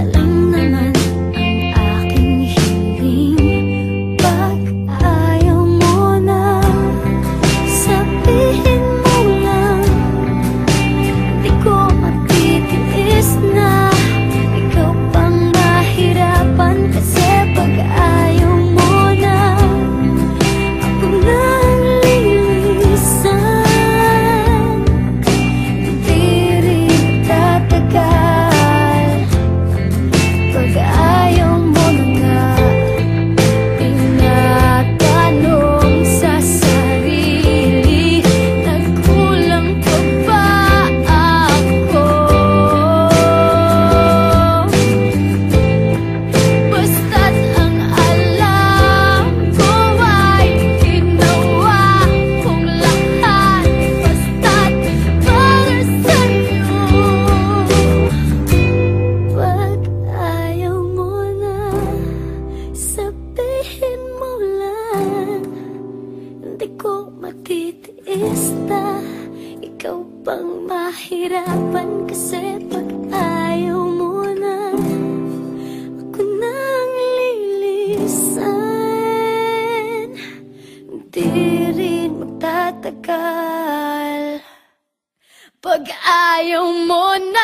excelente. Nahihirapan kasi pag ayaw mo na Ako nang lilisan. Di rin magtatagal. Pag ayaw mo na